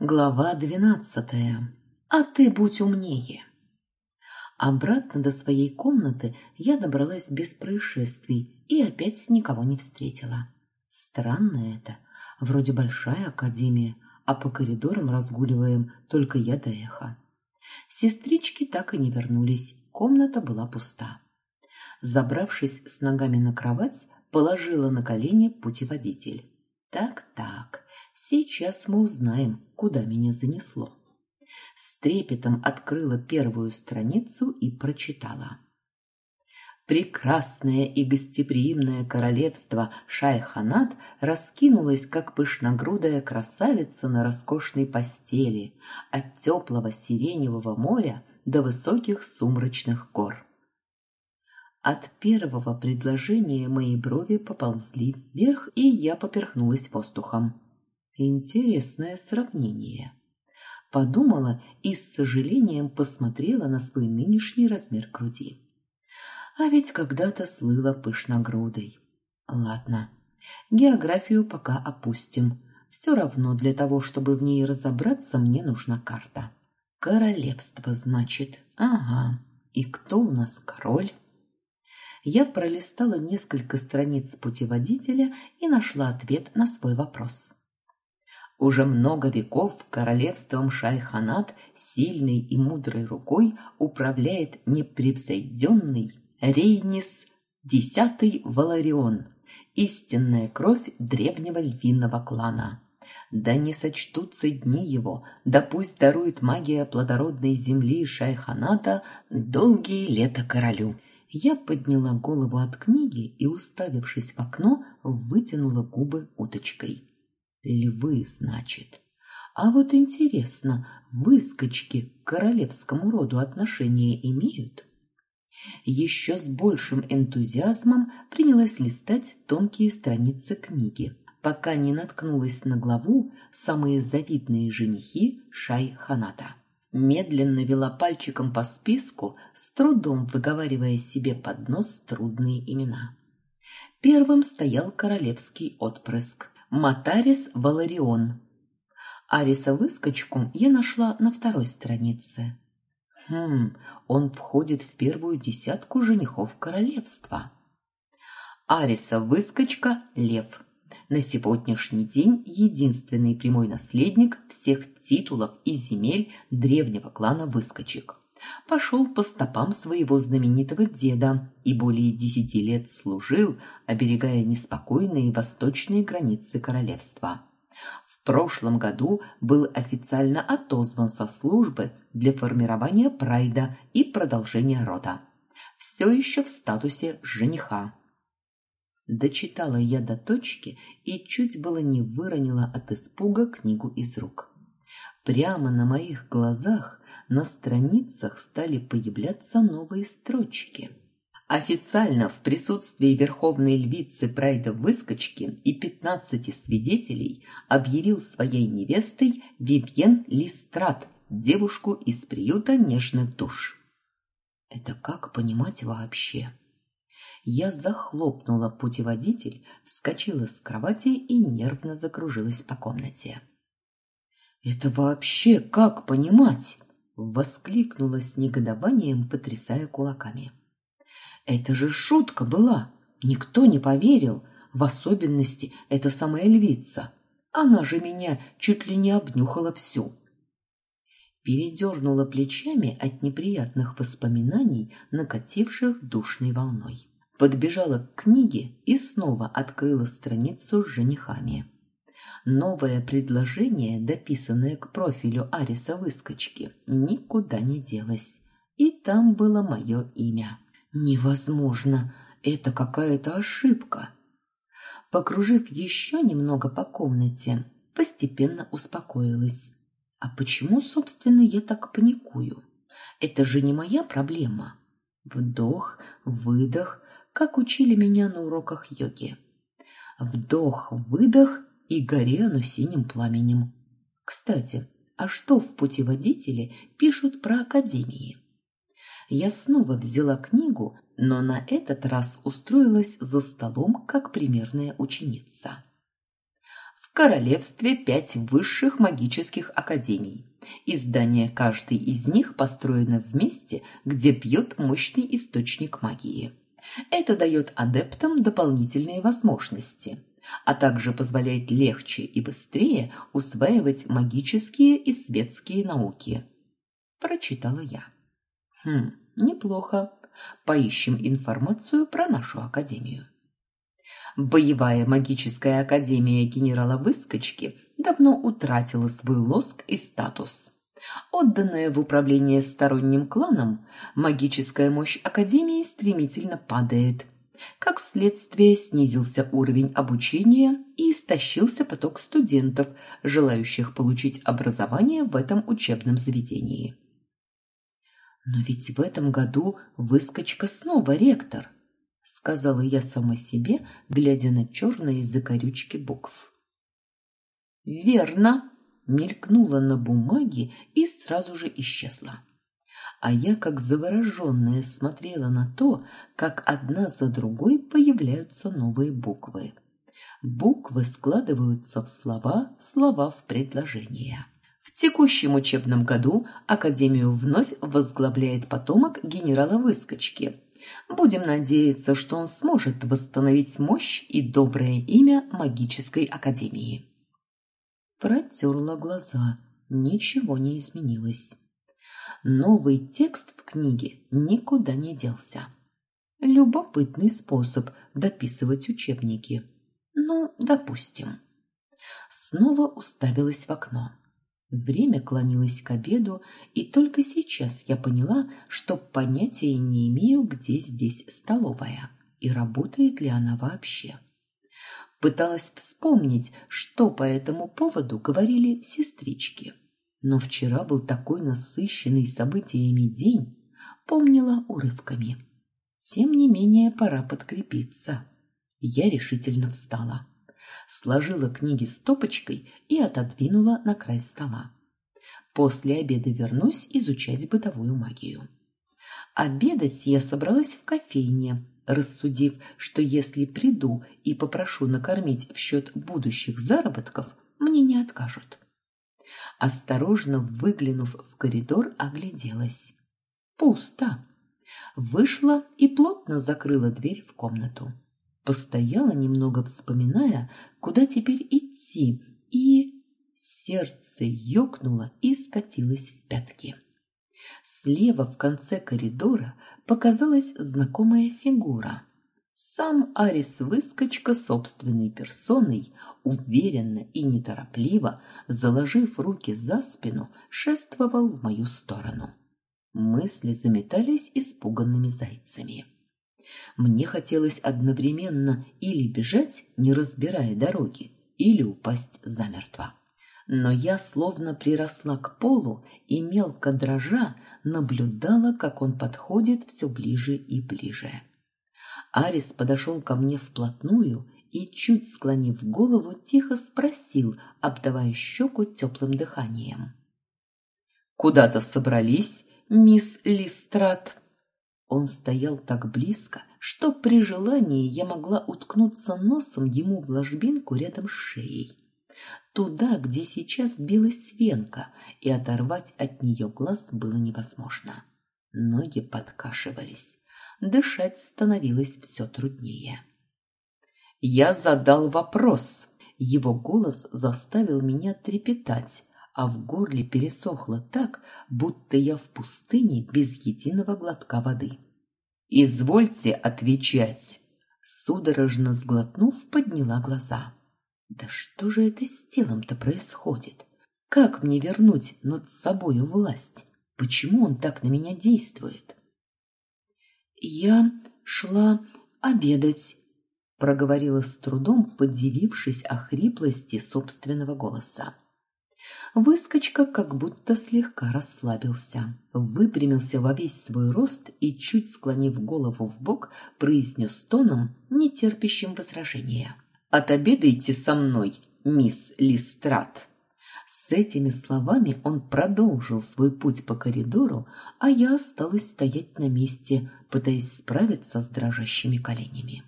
Глава двенадцатая. А ты будь умнее. Обратно до своей комнаты я добралась без происшествий и опять никого не встретила. Странно это. Вроде большая академия, а по коридорам разгуливаем только я да эхо. Сестрички так и не вернулись, комната была пуста. Забравшись с ногами на кровать, положила на колени путеводитель. Так-так, сейчас мы узнаем, куда меня занесло. С трепетом открыла первую страницу и прочитала. Прекрасное и гостеприимное королевство Шайханат раскинулось, как пышногрудая красавица на роскошной постели, от теплого сиреневого моря до высоких сумрачных гор. От первого предложения мои брови поползли вверх, и я поперхнулась воздухом. Интересное сравнение. Подумала и с сожалением посмотрела на свой нынешний размер груди. А ведь когда-то слыла пышногрудой. Ладно, географию пока опустим. Все равно для того, чтобы в ней разобраться, мне нужна карта. Королевство, значит. Ага. И кто у нас король? я пролистала несколько страниц путеводителя и нашла ответ на свой вопрос. Уже много веков королевством Шайханат сильной и мудрой рукой управляет непревзойденный Рейнис Десятый Валарион, истинная кровь древнего львиного клана. Да не сочтутся дни его, да пусть дарует магия плодородной земли Шайханата долгие лета королю. Я подняла голову от книги и, уставившись в окно, вытянула губы уточкой. Львы, значит. А вот интересно, выскочки к королевскому роду отношения имеют? Еще с большим энтузиазмом принялась листать тонкие страницы книги, пока не наткнулась на главу «Самые завидные женихи Шай-Ханата» медленно вела пальчиком по списку, с трудом выговаривая себе под нос трудные имена. Первым стоял королевский отпрыск Матарис Валарион. Ариса-выскочку я нашла на второй странице. Хм, он входит в первую десятку женихов королевства. Ариса-выскочка – лев на сегодняшний день единственный прямой наследник всех титулов и земель древнего клана Выскочек. Пошел по стопам своего знаменитого деда и более десяти лет служил, оберегая неспокойные восточные границы королевства. В прошлом году был официально отозван со службы для формирования прайда и продолжения рода. Все еще в статусе жениха. Дочитала я до точки и чуть было не выронила от испуга книгу из рук. Прямо на моих глазах на страницах стали появляться новые строчки. Официально в присутствии верховной львицы Прайда Выскочки и пятнадцати свидетелей объявил своей невестой Вивьен Листрат, девушку из приюта нежных душ. Это как понимать вообще? Я захлопнула путеводитель, вскочила с кровати и нервно закружилась по комнате. «Это вообще как понимать?» — воскликнула с негодованием, потрясая кулаками. «Это же шутка была! Никто не поверил, в особенности эта самая львица. Она же меня чуть ли не обнюхала всю». Передернула плечами от неприятных воспоминаний, накативших душной волной подбежала к книге и снова открыла страницу с женихами. Новое предложение, дописанное к профилю Ариса Выскочки, никуда не делось. И там было мое имя. Невозможно, это какая-то ошибка. Покружив еще немного по комнате, постепенно успокоилась. А почему, собственно, я так паникую? Это же не моя проблема. Вдох, выдох, как учили меня на уроках йоги. Вдох-выдох и гори оно синим пламенем. Кстати, а что в путеводителе пишут про академии? Я снова взяла книгу, но на этот раз устроилась за столом как примерная ученица. В королевстве пять высших магических академий. Издание каждой из них построено в месте, где бьет мощный источник магии. Это дает адептам дополнительные возможности, а также позволяет легче и быстрее усваивать магические и светские науки. Прочитала я. Хм, неплохо. Поищем информацию про нашу академию. Боевая магическая академия генерала Выскочки давно утратила свой лоск и статус. Отданная в управление сторонним кланам, магическая мощь академии стремительно падает. Как следствие, снизился уровень обучения и истощился поток студентов, желающих получить образование в этом учебном заведении. Но ведь в этом году выскочка снова ректор сказала я сама себе, глядя на черные закорючки букв. Верно, мелькнула на бумаге и сразу же исчезла. А я, как завороженная, смотрела на то, как одна за другой появляются новые буквы. Буквы складываются в слова, слова в предложения. В текущем учебном году Академию вновь возглавляет потомок генерала Выскочки, Будем надеяться, что он сможет восстановить мощь и доброе имя магической академии. Протерла глаза. Ничего не изменилось. Новый текст в книге никуда не делся. Любопытный способ дописывать учебники. Ну, допустим. Снова уставилась в окно. Время клонилось к обеду, и только сейчас я поняла, что понятия не имею, где здесь столовая и работает ли она вообще. Пыталась вспомнить, что по этому поводу говорили сестрички. Но вчера был такой насыщенный событиями день, помнила урывками. Тем не менее, пора подкрепиться. Я решительно встала сложила книги стопочкой и отодвинула на край стола. После обеда вернусь изучать бытовую магию. Обедать я собралась в кофейне, рассудив, что если приду и попрошу накормить в счет будущих заработков, мне не откажут. Осторожно выглянув в коридор, огляделась. Пусто. Вышла и плотно закрыла дверь в комнату. Постояла немного, вспоминая, куда теперь идти, и сердце ёкнуло и скатилось в пятки. Слева в конце коридора показалась знакомая фигура. Сам Арис Выскочка собственной персоной, уверенно и неторопливо, заложив руки за спину, шествовал в мою сторону. Мысли заметались испуганными зайцами. Мне хотелось одновременно или бежать, не разбирая дороги, или упасть замертво. Но я словно приросла к полу и мелко дрожа наблюдала, как он подходит все ближе и ближе. Арис подошел ко мне вплотную и, чуть склонив голову, тихо спросил, обдавая щеку теплым дыханием. «Куда-то собрались, мисс Листрат?» Он стоял так близко, что при желании я могла уткнуться носом ему в ложбинку рядом с шеей. Туда, где сейчас билась венка, и оторвать от нее глаз было невозможно. Ноги подкашивались, дышать становилось все труднее. Я задал вопрос. Его голос заставил меня трепетать, а в горле пересохло так, будто я в пустыне без единого глотка воды. «Извольте отвечать!» Судорожно сглотнув, подняла глаза. «Да что же это с телом-то происходит? Как мне вернуть над собою власть? Почему он так на меня действует?» «Я шла обедать», — проговорила с трудом, подивившись о хриплости собственного голоса. Выскочка как будто слегка расслабился, выпрямился во весь свой рост и, чуть склонив голову в бок, произнес тоном, не терпящим возражения. «Отобедайте со мной, мисс Листрат!» С этими словами он продолжил свой путь по коридору, а я осталась стоять на месте, пытаясь справиться с дрожащими коленями.